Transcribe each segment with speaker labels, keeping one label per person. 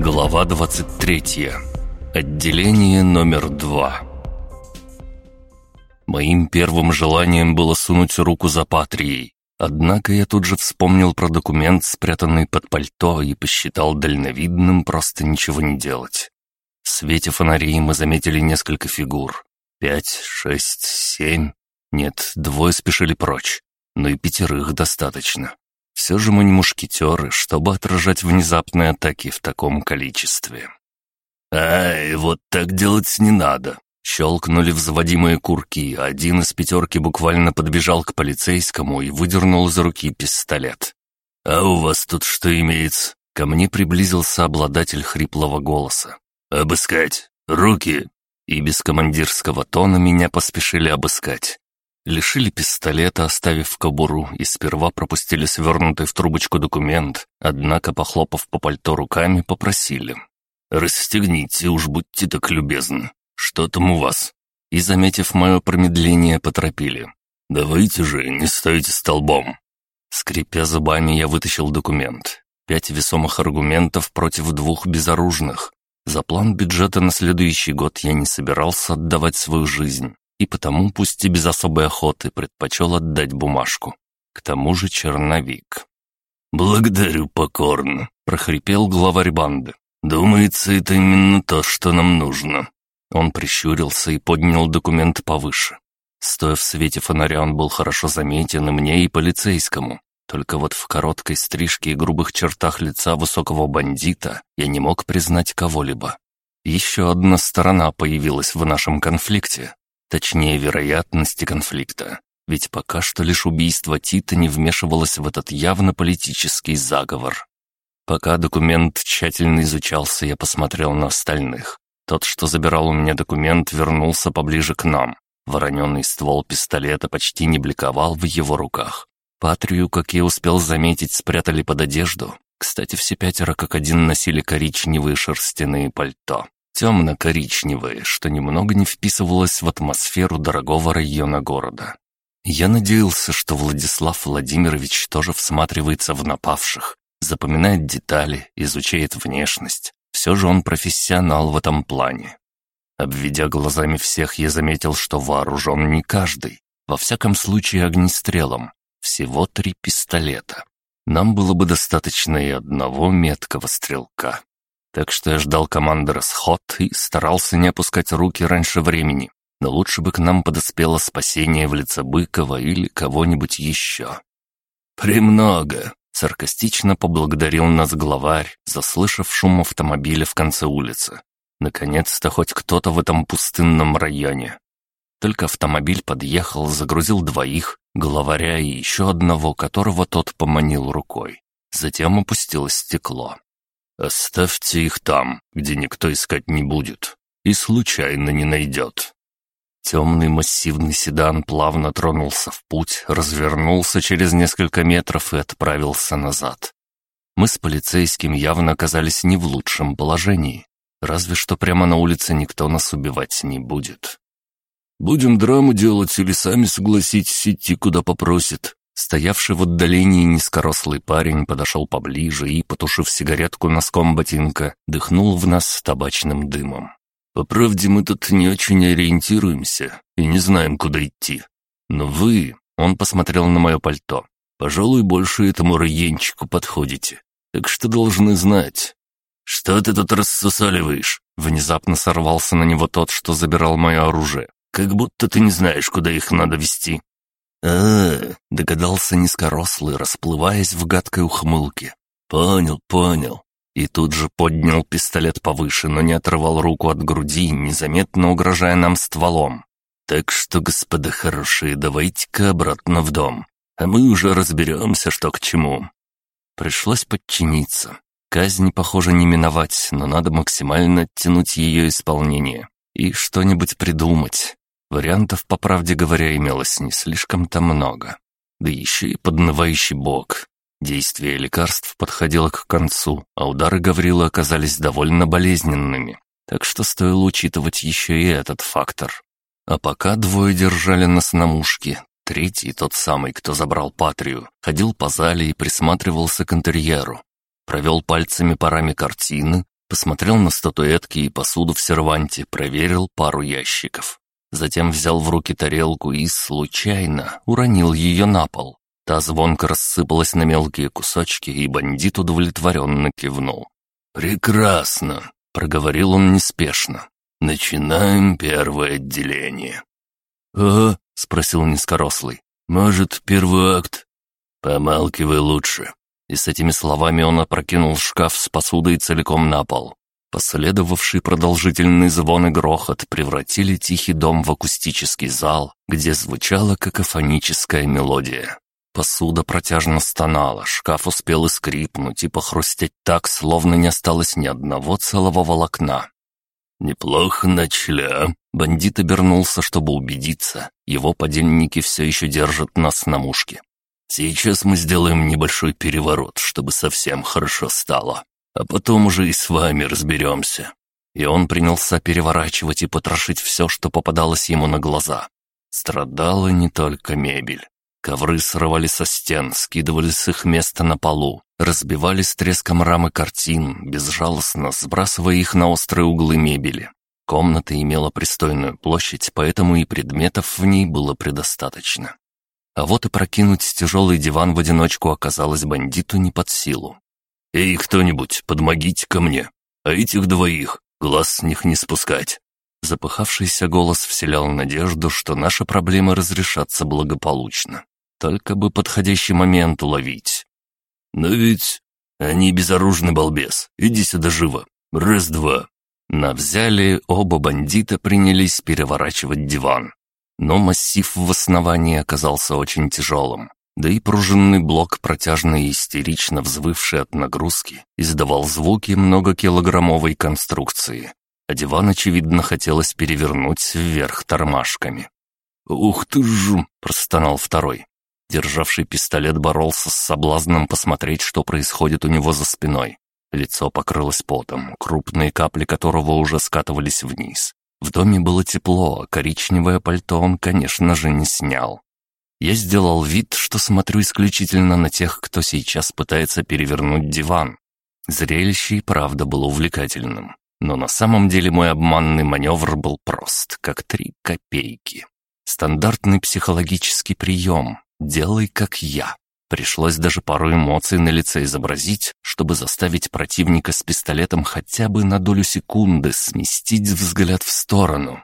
Speaker 1: Глава 23. Отделение номер два. Моим первым желанием было сунуть руку за патрией. Однако я тут же вспомнил про документ, спрятанный под пальто, и посчитал дальновидным просто ничего не делать. В свете фонарей мы заметили несколько фигур. Пять, шесть, семь. Нет, двое спешили прочь. Но и пятерых достаточно. Все же мы не мушкетеры, чтобы отражать внезапные атаки в таком количестве. «Ай, вот так делать не надо!» Щелкнули взводимые курки, один из пятерки буквально подбежал к полицейскому и выдернул из руки пистолет. «А у вас тут что имеется?» Ко мне приблизился обладатель хриплого голоса. «Обыскать! Руки!» И без командирского тона меня поспешили обыскать. Лишили пистолета, оставив в кобуру, и сперва пропустили свернутый в трубочку документ, однако, похлопав по пальто руками, попросили. «Расстегните, уж будьте так любезны. Что там у вас?» И, заметив мое промедление, поторопили. «Давайте же, не стойте столбом». Скрипя зубами, я вытащил документ. Пять весомых аргументов против двух безоружных. За план бюджета на следующий год я не собирался отдавать свою жизнь и потому, пусть и без особой охоты, предпочел отдать бумажку. К тому же черновик. «Благодарю покорно», — прохрипел главарь банды. «Думается, это именно то, что нам нужно». Он прищурился и поднял документ повыше. Стоя в свете фонаря, он был хорошо заметен и мне, и полицейскому. Только вот в короткой стрижке и грубых чертах лица высокого бандита я не мог признать кого-либо. Еще одна сторона появилась в нашем конфликте, Точнее, вероятности конфликта. Ведь пока что лишь убийство Тита не вмешивалось в этот явно политический заговор. Пока документ тщательно изучался, я посмотрел на остальных. Тот, что забирал у меня документ, вернулся поближе к нам. Вороненный ствол пистолета почти не бликовал в его руках. Патрию, как я успел заметить, спрятали под одежду. Кстати, все пятеро как один носили коричневые шерстяные пальто темно-коричневое, что немного не вписывалось в атмосферу дорогого района города. Я надеялся, что Владислав Владимирович тоже всматривается в напавших, запоминает детали, изучает внешность. Все же он профессионал в этом плане. Обведя глазами всех, я заметил, что вооружен не каждый. Во всяком случае, огнестрелом. Всего три пистолета. Нам было бы достаточно и одного меткого стрелка так что я ждал команды расход и старался не опускать руки раньше времени. Но лучше бы к нам подоспело спасение в лице Быкова или кого-нибудь еще. «Премного!» — саркастично поблагодарил нас главарь, заслышав шум автомобиля в конце улицы. Наконец-то хоть кто-то в этом пустынном районе. Только автомобиль подъехал, загрузил двоих, главаря и еще одного, которого тот поманил рукой. Затем опустилось стекло. Оставьте их там, где никто искать не будет и случайно не найдет. Темный массивный седан плавно тронулся в путь, развернулся через несколько метров и отправился назад. Мы с полицейским явно оказались не в лучшем положении, разве что прямо на улице никто нас убивать не будет. «Будем драму делать или сами согласитесь идти, куда попросит?» Стоявший в отдалении низкорослый парень подошел поближе и, потушив сигаретку носком ботинка, дыхнул в нас табачным дымом. «По правде, мы тут не очень ориентируемся и не знаем, куда идти. Но вы...» — он посмотрел на мое пальто. «Пожалуй, больше этому райончику подходите. Так что должны знать». «Что ты тут рассусаливаешь?» Внезапно сорвался на него тот, что забирал мое оружие. «Как будто ты не знаешь, куда их надо вести а, догадался низкорослый, расплываясь в гадкой ухмылке. «Понял, понял». И тут же поднял пистолет повыше, но не отрывал руку от груди, незаметно угрожая нам стволом. «Так что, господа хорошие, давайте-ка обратно в дом, а мы уже разберемся, что к чему». Пришлось подчиниться. Казнь, похоже, не миновать, но надо максимально оттянуть ее исполнение и что-нибудь придумать. Вариантов, по правде говоря, имелось не слишком-то много. Да еще и поднывающий бок. Действие лекарств подходило к концу, а удары Гаврила оказались довольно болезненными. Так что стоило учитывать еще и этот фактор. А пока двое держали нас на мушке, третий, тот самый, кто забрал Патрию, ходил по зале и присматривался к интерьеру. Провел пальцами по раме картины, Посмотрел на статуэтки и посуду в серванте, проверил пару ящиков. Затем взял в руки тарелку и, случайно, уронил ее на пол. Та звонко рассыпалась на мелкие кусочки, и бандит удовлетворенно кивнул. «Прекрасно!» — проговорил он неспешно. «Начинаем первое отделение». «Ага», — спросил низкорослый. «Может, первый акт?» «Помалкивай лучше». И с этими словами он опрокинул шкаф с посудой целиком на пол. Последовавший продолжительный звон и грохот превратили тихий дом в акустический зал, где звучала какофоническая мелодия. Посуда протяжно стонала, шкаф успел и скрипнуть, и похрустеть так, словно не осталось ни одного целого волокна. «Неплохо начали, а?» Бандит обернулся, чтобы убедиться. Его подельники все еще держат нас на мушке. «Сейчас мы сделаем небольшой переворот, чтобы совсем хорошо стало. А потом уже и с вами разберемся». И он принялся переворачивать и потрошить все, что попадалось ему на глаза. Страдала не только мебель. Ковры срывали со стен, скидывали с их места на полу, разбивали с треском рамы картин, безжалостно сбрасывая их на острые углы мебели. Комната имела пристойную площадь, поэтому и предметов в ней было предостаточно. А вот и прокинуть тяжелый диван в одиночку оказалось бандиту не под силу. «Эй, кто-нибудь, подмогите ко мне, а этих двоих, глаз с них не спускать». Запыхавшийся голос вселял надежду, что наши проблемы разрешатся благополучно. Только бы подходящий момент уловить. «Но ведь они безоружный балбес. Иди сюда живо. Раз-два». Навзяли, оба бандита принялись переворачивать диван. Но массив в основании оказался очень тяжелым. Да и пружинный блок, протяжно и истерично взвывший от нагрузки, издавал звуки многокилограммовой конструкции. А диван, очевидно, хотелось перевернуть вверх тормашками. «Ух ты ж!» — простонал второй. Державший пистолет боролся с соблазном посмотреть, что происходит у него за спиной. Лицо покрылось потом, крупные капли которого уже скатывались вниз. В доме было тепло, а коричневое пальто он, конечно же, не снял. Я сделал вид, что смотрю исключительно на тех, кто сейчас пытается перевернуть диван. Зрелище и правда было увлекательным. Но на самом деле мой обманный маневр был прост, как три копейки. Стандартный психологический прием, «Делай, как я». Пришлось даже пару эмоций на лице изобразить, чтобы заставить противника с пистолетом хотя бы на долю секунды сместить взгляд в сторону.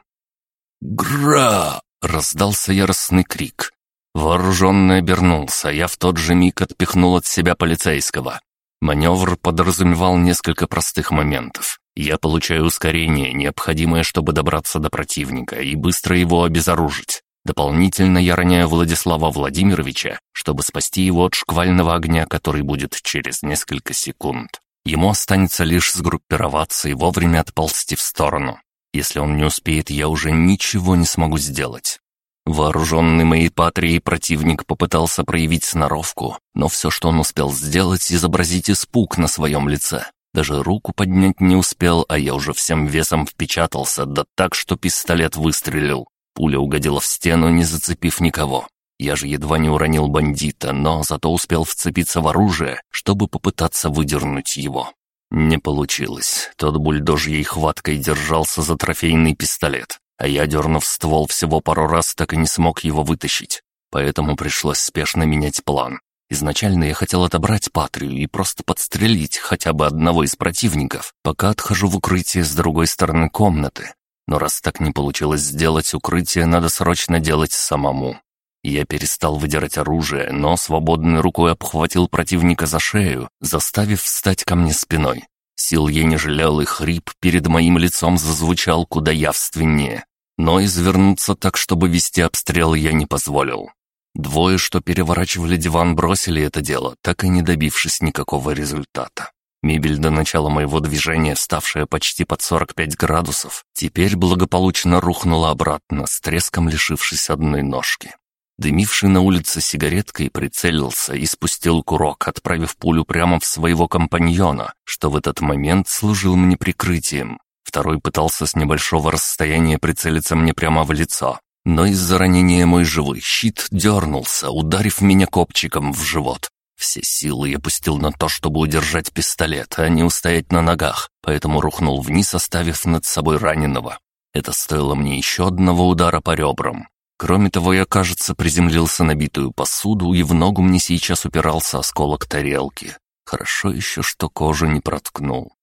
Speaker 1: «Гра!» — раздался яростный крик. Вооруженный обернулся, я в тот же миг отпихнул от себя полицейского. Маневр подразумевал несколько простых моментов. Я получаю ускорение, необходимое, чтобы добраться до противника и быстро его обезоружить. Дополнительно я роняю Владислава Владимировича, чтобы спасти его от шквального огня, который будет через несколько секунд. Ему останется лишь сгруппироваться и вовремя отползти в сторону. Если он не успеет, я уже ничего не смогу сделать. Вооруженный моей патрией противник попытался проявить сноровку, но все, что он успел сделать, изобразить испуг на своем лице. Даже руку поднять не успел, а я уже всем весом впечатался, да так, что пистолет выстрелил. Пуля угодила в стену, не зацепив никого. Я же едва не уронил бандита, но зато успел вцепиться в оружие, чтобы попытаться выдернуть его. Не получилось. Тот бульдожьей хваткой держался за трофейный пистолет, а я, дернув ствол всего пару раз, так и не смог его вытащить. Поэтому пришлось спешно менять план. Изначально я хотел отобрать Патрию и просто подстрелить хотя бы одного из противников, пока отхожу в укрытие с другой стороны комнаты. Но раз так не получилось сделать, укрытие надо срочно делать самому. Я перестал выдирать оружие, но свободной рукой обхватил противника за шею, заставив встать ко мне спиной. Сил я не жалел, и хрип перед моим лицом зазвучал куда явственнее. Но извернуться так, чтобы вести обстрел, я не позволил. Двое, что переворачивали диван, бросили это дело, так и не добившись никакого результата. Мебель до начала моего движения, ставшая почти под 45 градусов, теперь благополучно рухнула обратно, с треском лишившись одной ножки. Дымивший на улице сигареткой прицелился и спустил курок, отправив пулю прямо в своего компаньона, что в этот момент служил мне прикрытием. Второй пытался с небольшого расстояния прицелиться мне прямо в лицо, но из-за ранения мой живой щит дернулся, ударив меня копчиком в живот. Все силы я пустил на то, чтобы удержать пистолет, а не устоять на ногах, поэтому рухнул вниз, оставив над собой раненого. Это стоило мне еще одного удара по ребрам. Кроме того, я, кажется, приземлился на битую посуду, и в ногу мне сейчас упирался осколок тарелки. Хорошо еще, что кожу не проткнул.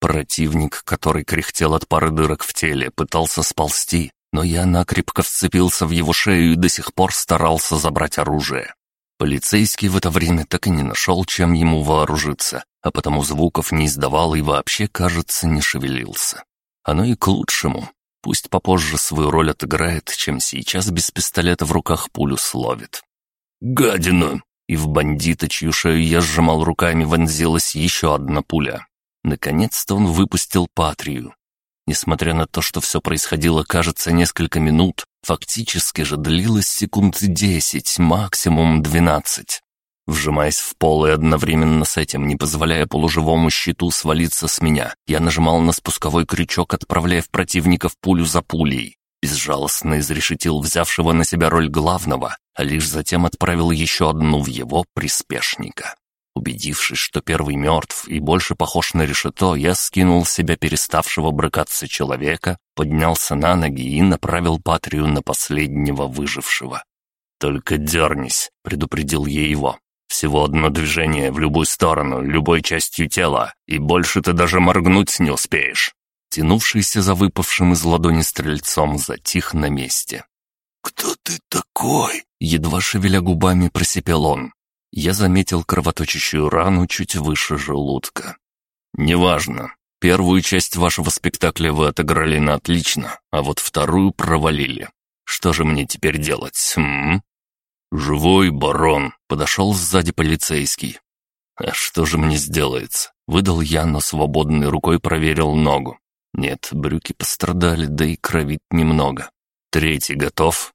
Speaker 1: Противник, который кряхтел от пары дырок в теле, пытался сползти, но я накрепко вцепился в его шею и до сих пор старался забрать оружие. Полицейский в это время так и не нашел, чем ему вооружиться, а потому звуков не издавал и вообще, кажется, не шевелился. Оно и к лучшему. Пусть попозже свою роль отыграет, чем сейчас без пистолета в руках пулю словит. «Гадина!» И в бандита, чью шею я сжимал руками, вонзилась еще одна пуля. Наконец-то он выпустил патрию. Несмотря на то, что все происходило, кажется, несколько минут, фактически же длилось секунд десять, максимум двенадцать. Вжимаясь в пол и одновременно с этим, не позволяя полуживому щиту свалиться с меня, я нажимал на спусковой крючок, отправляя в противников пулю за пулей. Безжалостно изрешетил взявшего на себя роль главного, а лишь затем отправил еще одну в его приспешника. Убедившись, что первый мертв и больше похож на решето, я скинул с себя переставшего брыкаться человека, поднялся на ноги и направил патрию на последнего выжившего. «Только дернись», — предупредил я его. «Всего одно движение в любую сторону, любой частью тела, и больше ты даже моргнуть не успеешь». Тянувшийся за выпавшим из ладони стрельцом затих на месте.
Speaker 2: «Кто ты такой?»
Speaker 1: — едва шевеля губами просипел он. Я заметил кровоточащую рану чуть выше желудка. «Неважно. Первую часть вашего спектакля вы отыграли на отлично, а вот вторую провалили. Что же мне теперь делать, м? «Живой барон!» — подошел сзади полицейский. «А что же мне сделается?» — выдал я, но свободной рукой проверил ногу. Нет, брюки пострадали, да и кровит немного. Третий готов?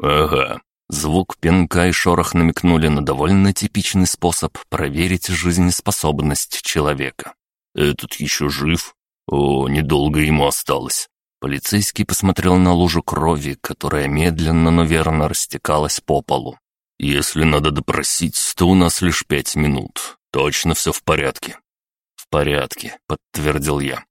Speaker 1: Ага. Звук пинка и шорох намекнули на довольно типичный способ проверить жизнеспособность человека. «Этот еще жив? О, недолго ему осталось». Полицейский посмотрел на лужу крови, которая медленно, но верно растекалась по полу. «Если надо допросить, то у нас лишь пять минут. Точно все в порядке?» «В порядке», — подтвердил я.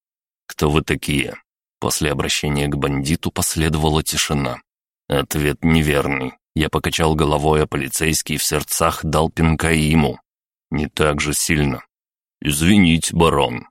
Speaker 1: «Кто вы такие?» После обращения к бандиту последовала тишина. Ответ неверный. Я покачал головой, а полицейский в сердцах дал пинка ему. Не так же сильно. «Извините, барон.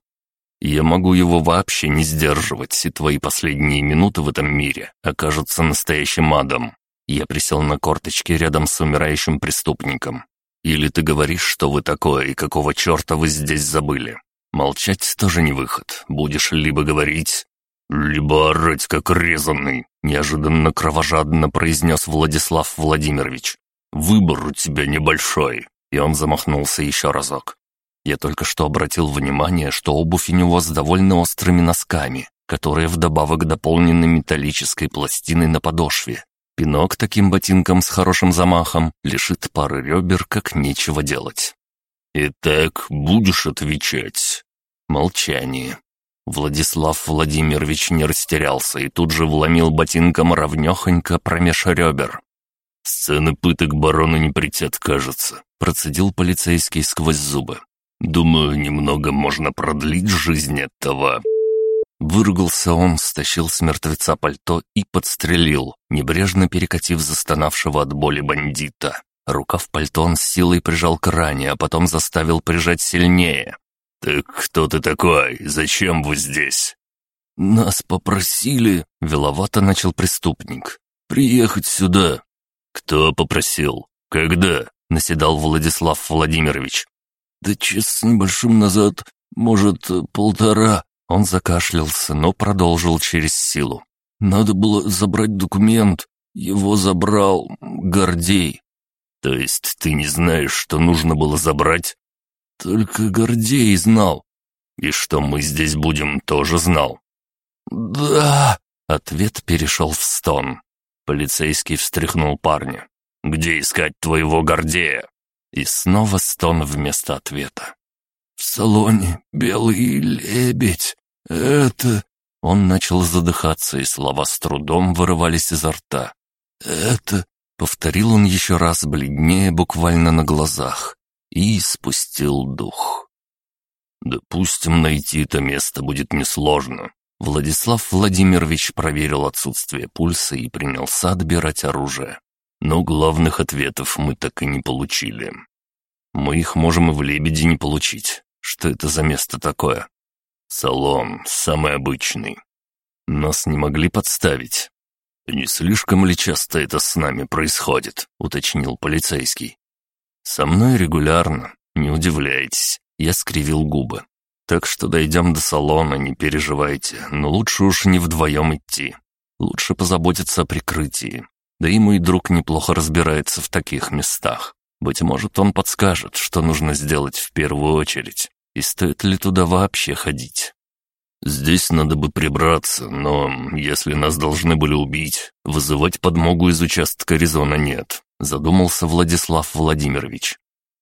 Speaker 1: Я могу его вообще не сдерживать, и твои последние минуты в этом мире окажутся настоящим адом». Я присел на корточки рядом с умирающим преступником. «Или ты говоришь, что вы такое, и какого черта вы здесь забыли? Молчать тоже не выход. Будешь либо говорить, либо орать как резанный неожиданно кровожадно произнес Владислав Владимирович. «Выбор у тебя небольшой». И он замахнулся еще разок. Я только что обратил внимание, что обувь у него с довольно острыми носками, которые вдобавок дополнены металлической пластиной на подошве. Пинок таким ботинком с хорошим замахом лишит пары ребер, как нечего делать. «Итак, будешь отвечать?» Молчание. Владислав Владимирович не растерялся и тут же вломил ботинком ровнёхонько промеж ребер. «Сцены пыток барону не притят, кажется», — процедил полицейский сквозь зубы. «Думаю, немного можно продлить жизнь этого». Выругался он, стащил с мертвеца пальто и подстрелил, небрежно перекатив застонавшего от боли бандита. Рукав пальто он с силой прижал к ране, а потом заставил прижать сильнее. «Так кто ты такой? Зачем вы здесь?» «Нас попросили», — виновато начал преступник, — «приехать сюда».
Speaker 2: «Кто попросил? Когда?» — наседал Владислав Владимирович.
Speaker 1: «Да час с небольшим назад, может, полтора». Он закашлялся, но продолжил через силу. «Надо было забрать документ. Его забрал Гордей».
Speaker 2: «То есть ты не знаешь, что нужно было забрать?»
Speaker 1: Только Гордей знал.
Speaker 2: И что мы здесь будем, тоже знал.
Speaker 1: «Да!»
Speaker 2: — ответ перешел в стон. Полицейский встряхнул парня. «Где искать твоего Гордея?» И снова стон вместо ответа.
Speaker 1: «В салоне белый лебедь. Это...»
Speaker 2: Он начал задыхаться, и слова с трудом вырывались изо рта.
Speaker 1: «Это...» — повторил он еще раз, бледнее буквально на глазах. и спустил дух. «Допустим, найти это место будет несложно». Владислав Владимирович проверил отсутствие пульса и принялся отбирать оружие. Но главных ответов мы так и не получили. Мы их можем и в «Лебеде» не получить. Что это за место такое? Салон, самый обычный. Нас не могли подставить. «Не слишком ли часто это с нами происходит?» — уточнил полицейский. «Со мной регулярно, не удивляйтесь». Я скривил губы. «Так что дойдем до салона, не переживайте, но лучше уж не вдвоем идти. Лучше позаботиться о прикрытии. Да и мой друг неплохо разбирается в таких местах. Быть может, он подскажет, что нужно сделать в первую очередь, и стоит ли туда вообще ходить. Здесь надо бы прибраться, но если нас должны были убить, вызывать подмогу из участка резона нет», задумался Владислав Владимирович.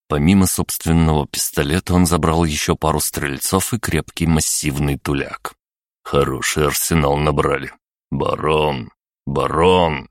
Speaker 1: Помимо собственного пистолета он забрал еще пару стрельцов и крепкий массивный туляк. Хороший арсенал набрали. Барон, барон.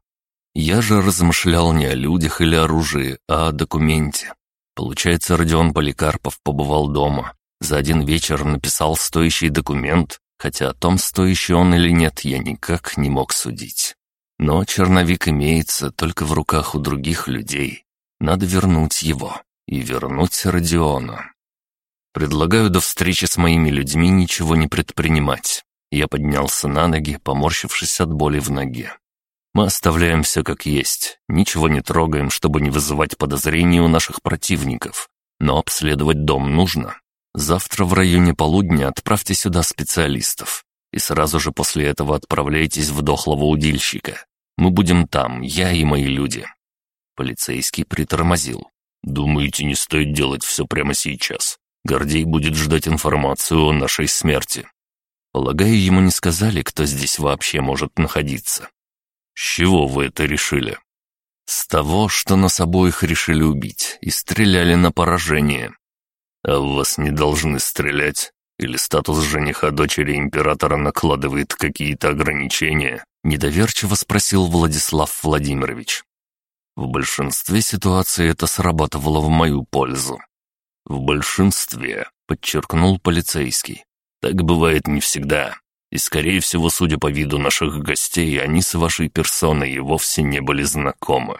Speaker 1: Я же размышлял не о людях или оружии, а о документе. Получается, Родион Поликарпов побывал дома, за один вечер написал стоящий документ, хотя о том, стоящий он или нет, я никак не мог судить. Но черновик имеется только в руках у других людей. Надо вернуть его. И вернуть Родиона. Предлагаю до встречи с моими людьми ничего не предпринимать. Я поднялся на ноги, поморщившись от боли в ноге. Мы оставляем все как есть, ничего не трогаем, чтобы не вызывать подозрений у наших противников. Но обследовать дом нужно. Завтра в районе полудня отправьте сюда специалистов. И сразу же после этого отправляйтесь в дохлого удильщика. Мы будем там, я и мои люди». Полицейский притормозил. «Думаете, не стоит делать все прямо сейчас? Гордей будет ждать информацию о нашей смерти». Полагаю, ему не сказали, кто здесь вообще может находиться. «С чего вы это решили?» «С того, что нас обоих решили убить и стреляли на поражение. «А вас не должны стрелять? Или статус жениха дочери императора накладывает какие-то ограничения?» Недоверчиво спросил Владислав Владимирович. В большинстве ситуаций это срабатывало в мою пользу. «В большинстве», — подчеркнул полицейский. «Так бывает не всегда. И, скорее всего, судя по виду наших гостей, они с вашей персоной и вовсе не были знакомы.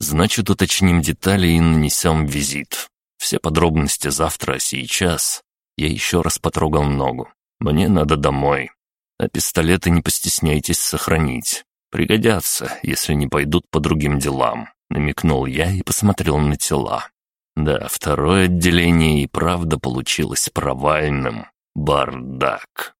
Speaker 1: Значит, уточним детали и нанесем визит. Все подробности завтра, а сейчас. Я еще раз потрогал ногу. Мне надо домой. А пистолеты не постесняйтесь сохранить. Пригодятся, если не пойдут по другим делам. Намекнул я и посмотрел на тела. Да, второе отделение и правда получилось провальным. Бардак.